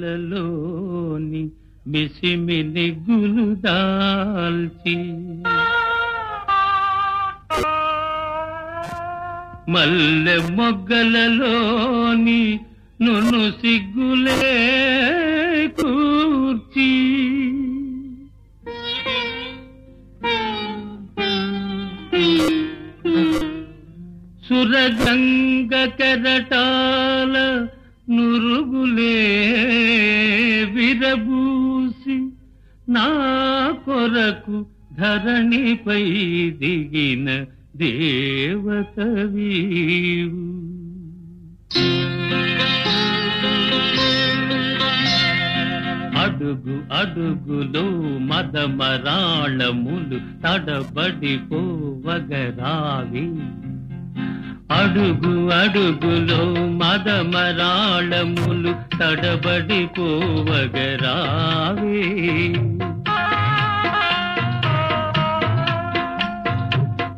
తీగలలోని మిసిమిని గులుదాల్చి మల్లె మొగ్గలలోని నును సిగ్గులే కూర్చి. సురగంగ కెరటాల నురుగులే విరబూసి నా కొరకు ధరణిపై దిగిన దేవతవీవు. అడుగు అడుగులో మదమరాళములు తడబడిపోవగరావి. అడుగు అడుగులో మదమరాళములు తడబడిపోవగరావి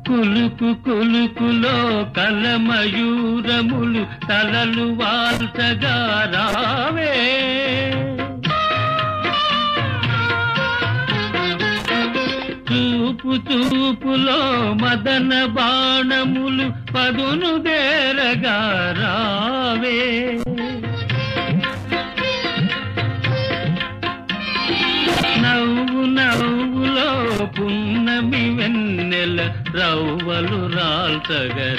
కులుకు కులుకులో కలమయూరములు తలలు వాల్చగా రావే. చూపు చూపులో మదన బాణములు పదును దేరగా రావే. నవ్వు నవ్వులో పున్నమి వెన్నెల రవ్వలు రాల్చగరావే